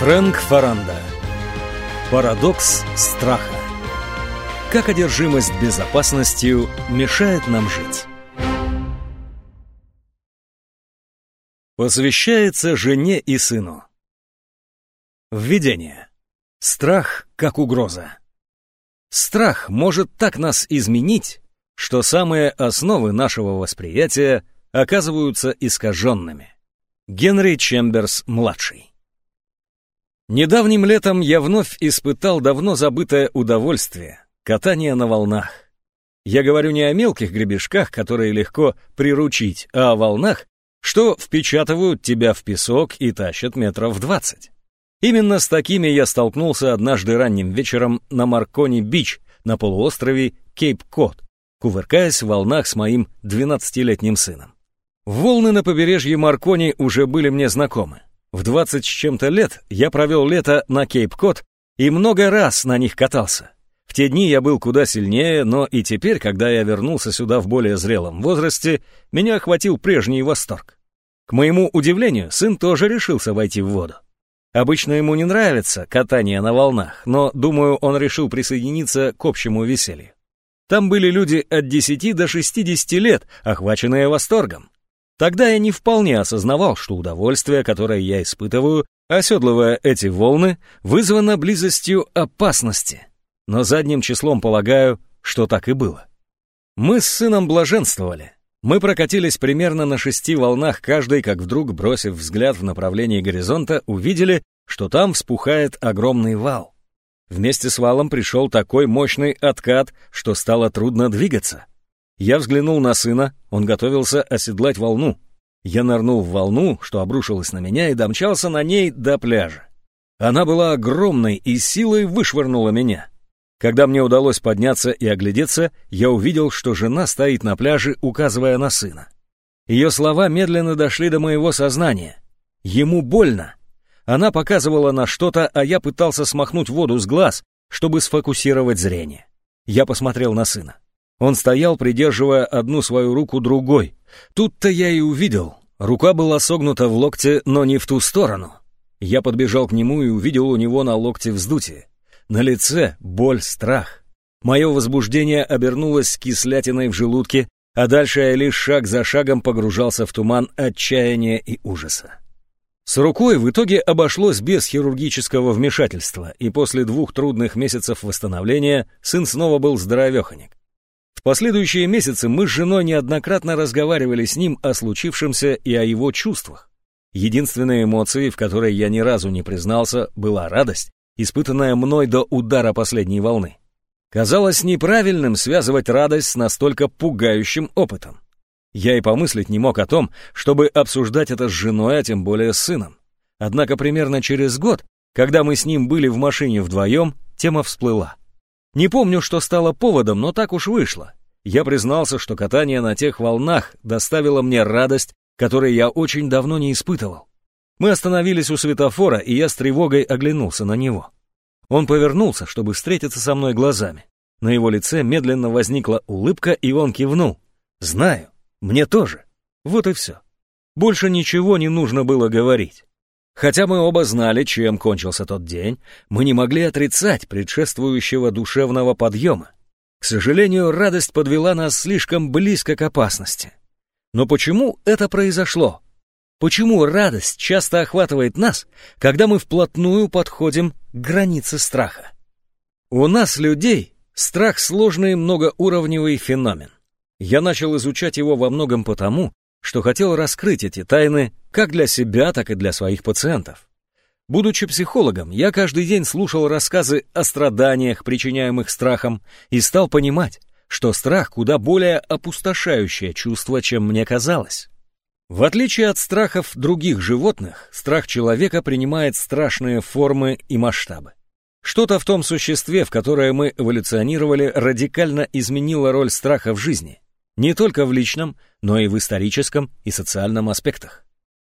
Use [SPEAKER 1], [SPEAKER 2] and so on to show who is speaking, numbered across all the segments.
[SPEAKER 1] Фрэнк Фаранда. Парадокс страха. Как одержимость безопасностью мешает нам жить. Посвящается жене и сыну. Введение. Страх как угроза. Страх может так нас изменить, что самые основы нашего восприятия оказываются искаженными. Генри Чемберс-младший Недавним летом я вновь испытал давно забытое удовольствие — катание на волнах. Я говорю не о мелких гребешках, которые легко приручить, а о волнах, что впечатывают тебя в песок и тащат метров двадцать. Именно с такими я столкнулся однажды ранним вечером на Маркони-Бич на полуострове Кейп-Кот, кувыркаясь в волнах с моим двенадцатилетним сыном. Волны на побережье Маркони уже были мне знакомы. В двадцать с чем-то лет я провел лето на Кейп-Кот и много раз на них катался. В те дни я был куда сильнее, но и теперь, когда я вернулся сюда в более зрелом возрасте, меня охватил прежний восторг. К моему удивлению, сын тоже решился войти в воду. Обычно ему не нравится катание на волнах, но, думаю, он решил присоединиться к общему веселью. Там были люди от 10 до 60 лет, охваченные восторгом. Тогда я не вполне осознавал, что удовольствие, которое я испытываю, оседлывая эти волны, вызвано близостью опасности. Но задним числом полагаю, что так и было. Мы с сыном блаженствовали. Мы прокатились примерно на шести волнах каждый, как вдруг, бросив взгляд в направлении горизонта, увидели, что там вспухает огромный вал. Вместе с валом пришел такой мощный откат, что стало трудно двигаться. Я взглянул на сына, он готовился оседлать волну. Я нырнул в волну, что обрушилась на меня, и домчался на ней до пляжа. Она была огромной и силой вышвырнула меня. Когда мне удалось подняться и оглядеться, я увидел, что жена стоит на пляже, указывая на сына. Ее слова медленно дошли до моего сознания. Ему больно. Она показывала на что-то, а я пытался смахнуть воду с глаз, чтобы сфокусировать зрение. Я посмотрел на сына. Он стоял, придерживая одну свою руку другой. Тут-то я и увидел. Рука была согнута в локте, но не в ту сторону. Я подбежал к нему и увидел у него на локте вздутие. На лице боль, страх. Мое возбуждение обернулось кислятиной в желудке, а дальше я лишь шаг за шагом погружался в туман отчаяния и ужаса. С рукой в итоге обошлось без хирургического вмешательства, и после двух трудных месяцев восстановления сын снова был здоровеханик. В последующие месяцы мы с женой неоднократно разговаривали с ним о случившемся и о его чувствах. Единственной эмоцией, в которой я ни разу не признался, была радость, испытанная мной до удара последней волны. Казалось неправильным связывать радость с настолько пугающим опытом. Я и помыслить не мог о том, чтобы обсуждать это с женой, а тем более с сыном. Однако примерно через год, когда мы с ним были в машине вдвоем, тема всплыла. Не помню, что стало поводом, но так уж вышло. Я признался, что катание на тех волнах доставило мне радость, которой я очень давно не испытывал. Мы остановились у светофора, и я с тревогой оглянулся на него. Он повернулся, чтобы встретиться со мной глазами. На его лице медленно возникла улыбка, и он кивнул. «Знаю, мне тоже». Вот и все. Больше ничего не нужно было говорить. Хотя мы оба знали, чем кончился тот день, мы не могли отрицать предшествующего душевного подъема. К сожалению, радость подвела нас слишком близко к опасности. Но почему это произошло? Почему радость часто охватывает нас, когда мы вплотную подходим к границе страха? У нас, людей, страх — сложный многоуровневый феномен. Я начал изучать его во многом потому, что хотел раскрыть эти тайны как для себя, так и для своих пациентов. Будучи психологом, я каждый день слушал рассказы о страданиях, причиняемых страхом, и стал понимать, что страх куда более опустошающее чувство, чем мне казалось. В отличие от страхов других животных, страх человека принимает страшные формы и масштабы. Что-то в том существе, в которое мы эволюционировали, радикально изменило роль страха в жизни. Не только в личном, но и в историческом и социальном аспектах.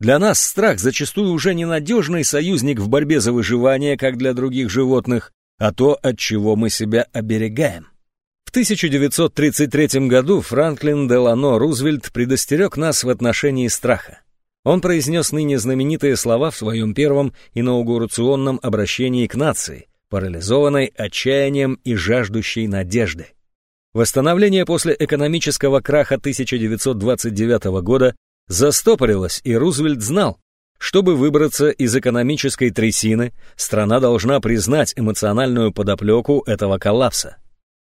[SPEAKER 1] Для нас страх зачастую уже ненадежный союзник в борьбе за выживание, как для других животных, а то, от чего мы себя оберегаем. В 1933 году Франклин Делано Рузвельт предостерег нас в отношении страха. Он произнес ныне знаменитые слова в своем первом инаугурационном обращении к нации, парализованной отчаянием и жаждущей надежды. Восстановление после экономического краха 1929 года застопорилось, и Рузвельт знал, чтобы выбраться из экономической трясины, страна должна признать эмоциональную подоплеку этого коллапса.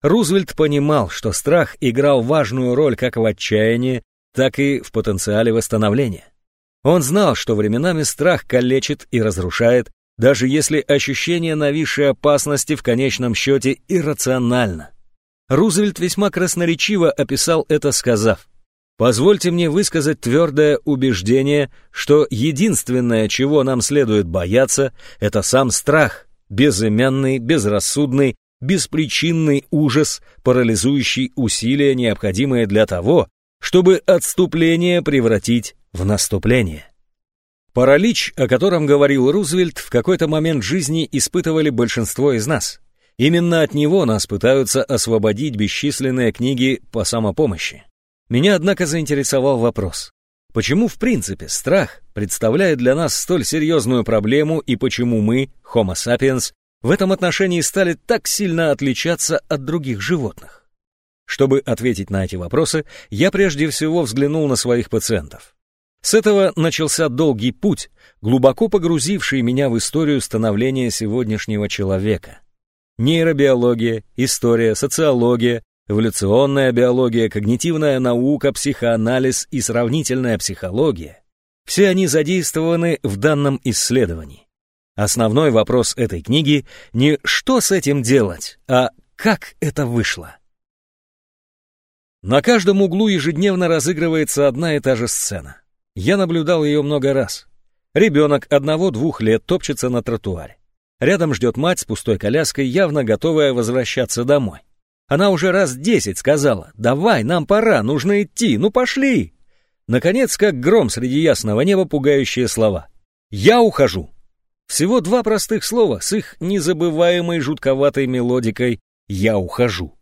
[SPEAKER 1] Рузвельт понимал, что страх играл важную роль как в отчаянии, так и в потенциале восстановления. Он знал, что временами страх калечит и разрушает, даже если ощущение нависшей опасности в конечном счете иррационально. Рузвельт весьма красноречиво описал это, сказав, «Позвольте мне высказать твердое убеждение, что единственное, чего нам следует бояться, это сам страх, безымянный, безрассудный, беспричинный ужас, парализующий усилия, необходимые для того, чтобы отступление превратить в наступление. Паралич, о котором говорил Рузвельт, в какой-то момент жизни испытывали большинство из нас. Именно от него нас пытаются освободить бесчисленные книги по самопомощи. Меня, однако, заинтересовал вопрос. Почему, в принципе, страх представляет для нас столь серьезную проблему и почему мы, Homo sapiens, в этом отношении стали так сильно отличаться от других животных? Чтобы ответить на эти вопросы, я прежде всего взглянул на своих пациентов. С этого начался долгий путь, глубоко погрузивший меня в историю становления сегодняшнего человека. Нейробиология, история, социология, эволюционная биология, когнитивная наука, психоанализ и сравнительная психология — все они задействованы в данном исследовании. Основной вопрос этой книги не «что с этим делать», а «как это вышло». На каждом углу ежедневно разыгрывается одна и та же сцена. Я наблюдал ее много раз. Ребенок одного-двух лет топчется на тротуаре. Рядом ждет мать с пустой коляской, явно готовая возвращаться домой. Она уже раз десять сказала «Давай, нам пора, нужно идти, ну пошли!» Наконец, как гром среди ясного неба, пугающие слова. «Я ухожу!» Всего два простых слова с их незабываемой жутковатой мелодикой «Я ухожу».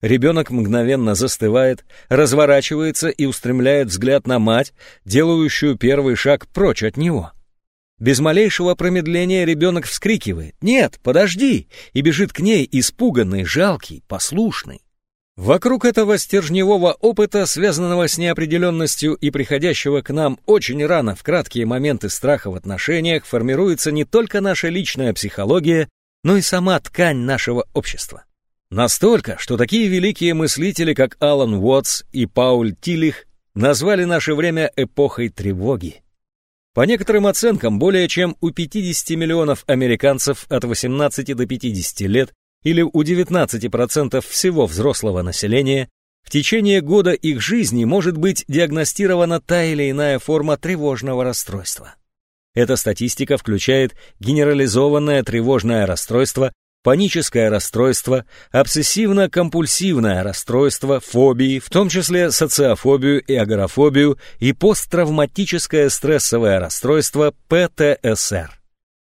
[SPEAKER 1] Ребенок мгновенно застывает, разворачивается и устремляет взгляд на мать, делающую первый шаг прочь от него. Без малейшего промедления ребенок вскрикивает «Нет, подожди!» и бежит к ней, испуганный, жалкий, послушный. Вокруг этого стержневого опыта, связанного с неопределенностью и приходящего к нам очень рано в краткие моменты страха в отношениях, формируется не только наша личная психология, но и сама ткань нашего общества. Настолько, что такие великие мыслители, как Алан Уотс и Пауль Тилих, назвали наше время эпохой тревоги. По некоторым оценкам, более чем у 50 миллионов американцев от 18 до 50 лет или у 19% всего взрослого населения, в течение года их жизни может быть диагностирована та или иная форма тревожного расстройства. Эта статистика включает генерализованное тревожное расстройство, паническое расстройство, обсессивно-компульсивное расстройство, фобии, в том числе социофобию и агорафобию и посттравматическое стрессовое расстройство ПТСР.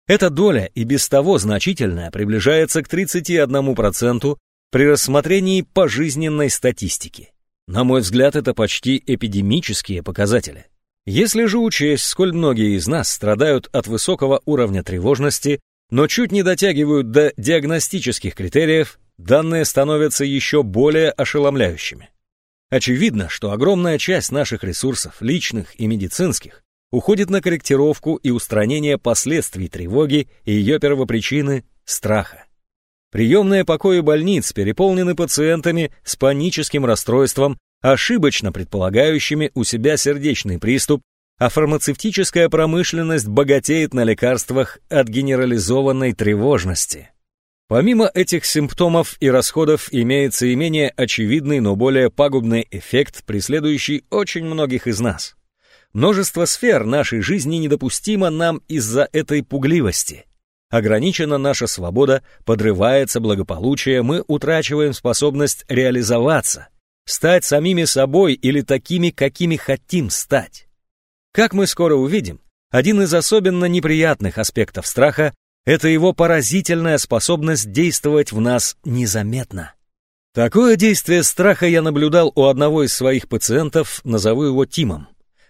[SPEAKER 1] Эта доля и без того значительная приближается к 31% при рассмотрении пожизненной статистики. На мой взгляд, это почти эпидемические показатели. Если же учесть, сколь многие из нас страдают от высокого уровня тревожности, но чуть не дотягивают до диагностических критериев, данные становятся еще более ошеломляющими. Очевидно, что огромная часть наших ресурсов, личных и медицинских, уходит на корректировку и устранение последствий тревоги и ее первопричины – страха. Приемные покои больниц переполнены пациентами с паническим расстройством, ошибочно предполагающими у себя сердечный приступ, а фармацевтическая промышленность богатеет на лекарствах от генерализованной тревожности. Помимо этих симптомов и расходов имеется и менее очевидный, но более пагубный эффект, преследующий очень многих из нас – Множество сфер нашей жизни недопустимо нам из-за этой пугливости. Ограничена наша свобода, подрывается благополучие, мы утрачиваем способность реализоваться, стать самими собой или такими, какими хотим стать. Как мы скоро увидим, один из особенно неприятных аспектов страха – это его поразительная способность действовать в нас незаметно. Такое действие страха я наблюдал у одного из своих пациентов, назову его Тимом.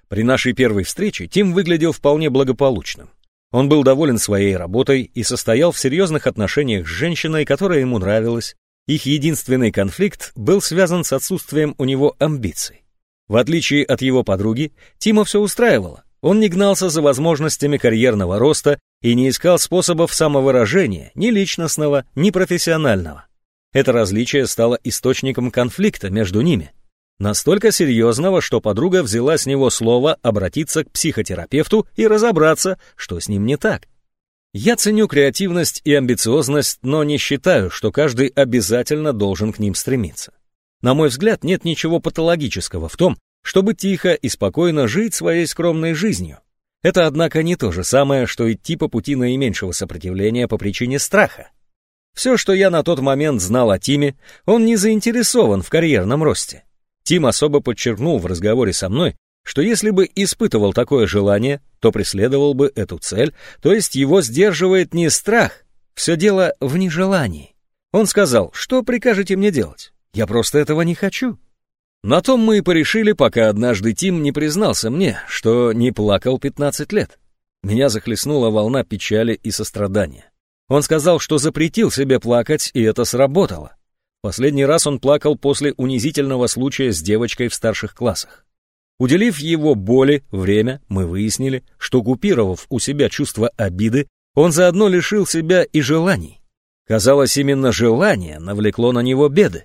[SPEAKER 1] При нашей первой встрече Тим выглядел вполне благополучным. Он был доволен своей работой и состоял в серьезных отношениях с женщиной, которая ему нравилась. Их единственный конфликт был связан с отсутствием у него амбиций. В отличие от его подруги, Тима все устраивало. Он не гнался за возможностями карьерного роста и не искал способов самовыражения, ни личностного, ни профессионального. Это различие стало источником конфликта между ними. Настолько серьезного, что подруга взяла с него слово обратиться к психотерапевту и разобраться, что с ним не так. Я ценю креативность и амбициозность, но не считаю, что каждый обязательно должен к ним стремиться. На мой взгляд, нет ничего патологического в том, чтобы тихо и спокойно жить своей скромной жизнью. Это, однако, не то же самое, что идти по пути наименьшего сопротивления по причине страха. Все, что я на тот момент знал о Тиме, он не заинтересован в карьерном росте. Тим особо подчеркнул в разговоре со мной, что если бы испытывал такое желание, то преследовал бы эту цель, то есть его сдерживает не страх, все дело в нежелании. Он сказал, что прикажете мне делать? Я просто этого не хочу. На том мы и порешили, пока однажды Тим не признался мне, что не плакал 15 лет. Меня захлестнула волна печали и сострадания. Он сказал, что запретил себе плакать, и это сработало. Последний раз он плакал после унизительного случая с девочкой в старших классах. Уделив его боли время, мы выяснили, что купировав у себя чувство обиды, он заодно лишил себя и желаний. Казалось, именно желание навлекло на него беды.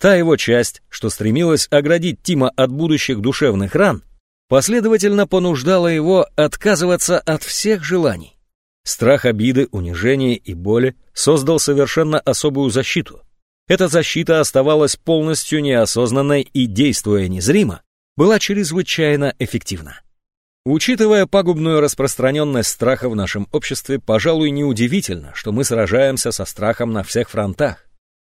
[SPEAKER 1] Та его часть, что стремилась оградить Тима от будущих душевных ран, последовательно понуждала его отказываться от всех желаний. Страх обиды, унижения и боли создал совершенно особую защиту. Эта защита оставалась полностью неосознанной и, действуя незримо, была чрезвычайно эффективна. Учитывая пагубную распространенность страха в нашем обществе, пожалуй, неудивительно, что мы сражаемся со страхом на всех фронтах.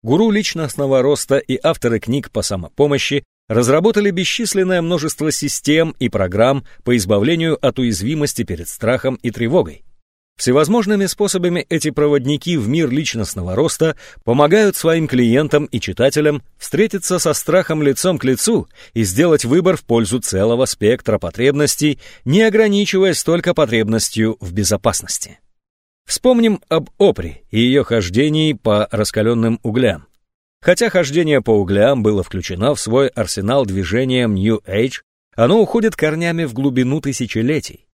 [SPEAKER 1] Гуру личностного роста и авторы книг по самопомощи разработали бесчисленное множество систем и программ по избавлению от уязвимости перед страхом и тревогой. Всевозможными способами эти проводники в мир личностного роста помогают своим клиентам и читателям встретиться со страхом лицом к лицу и сделать выбор в пользу целого спектра потребностей, не ограничиваясь только потребностью в безопасности. Вспомним об Опре и ее хождении по раскаленным углям. Хотя хождение по углям было включено в свой арсенал движением New Age, оно уходит корнями в глубину тысячелетий.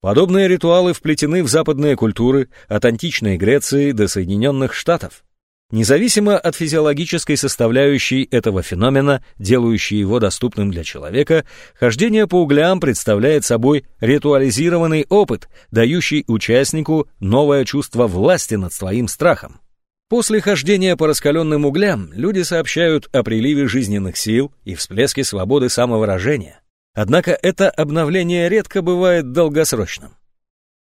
[SPEAKER 1] Подобные ритуалы вплетены в западные культуры от античной Греции до Соединенных Штатов. Независимо от физиологической составляющей этого феномена, делающей его доступным для человека, хождение по углям представляет собой ритуализированный опыт, дающий участнику новое чувство власти над своим страхом. После хождения по раскаленным углям люди сообщают о приливе жизненных сил и всплеске свободы самовыражения. Однако это обновление редко бывает долгосрочным.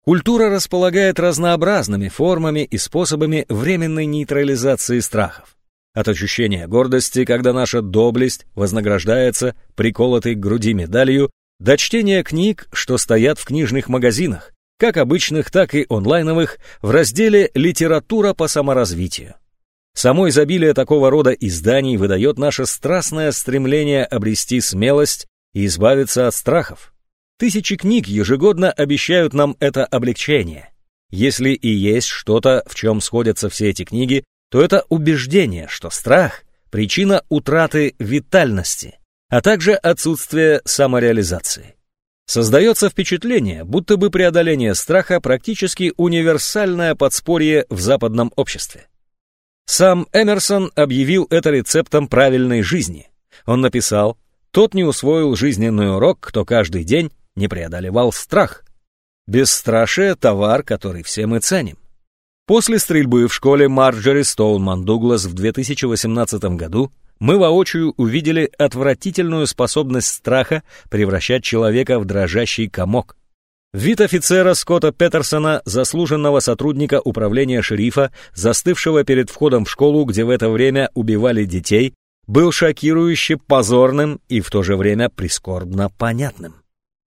[SPEAKER 1] Культура располагает разнообразными формами и способами временной нейтрализации страхов. От ощущения гордости, когда наша доблесть вознаграждается приколотой к груди медалью, до чтения книг, что стоят в книжных магазинах, как обычных, так и онлайновых, в разделе «Литература по саморазвитию». Само изобилие такого рода изданий выдает наше страстное стремление обрести смелость и избавиться от страхов. Тысячи книг ежегодно обещают нам это облегчение. Если и есть что-то, в чем сходятся все эти книги, то это убеждение, что страх – причина утраты витальности, а также отсутствие самореализации. Создается впечатление, будто бы преодоление страха практически универсальное подспорье в западном обществе. Сам Эмерсон объявил это рецептом правильной жизни. Он написал, тот не усвоил жизненный урок, кто каждый день не преодолевал страх. Бесстрашие — товар, который все мы ценим. После стрельбы в школе Марджори Стоунман Дуглас в 2018 году мы воочию увидели отвратительную способность страха превращать человека в дрожащий комок. Вид офицера Скотта Петерсона, заслуженного сотрудника управления шерифа, застывшего перед входом в школу, где в это время убивали детей, был шокирующе позорным и в то же время прискорбно понятным.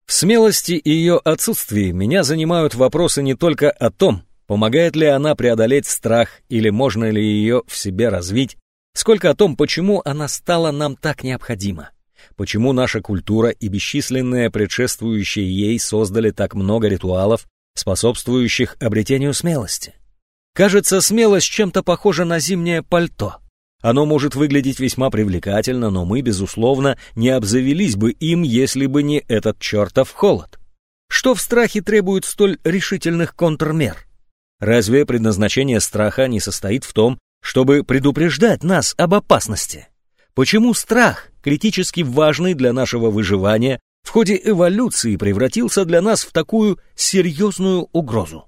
[SPEAKER 1] В смелости и ее отсутствии меня занимают вопросы не только о том, помогает ли она преодолеть страх или можно ли ее в себе развить, сколько о том, почему она стала нам так необходима. Почему наша культура и бесчисленные предшествующие ей создали так много ритуалов, способствующих обретению смелости? Кажется, смелость чем-то похожа на зимнее пальто. Оно может выглядеть весьма привлекательно, но мы, безусловно, не обзавелись бы им, если бы не этот чертов холод. Что в страхе требует столь решительных контрмер? Разве предназначение страха не состоит в том, чтобы предупреждать нас об опасности? Почему страх, критически важный для нашего выживания, в ходе эволюции превратился для нас в такую серьезную угрозу?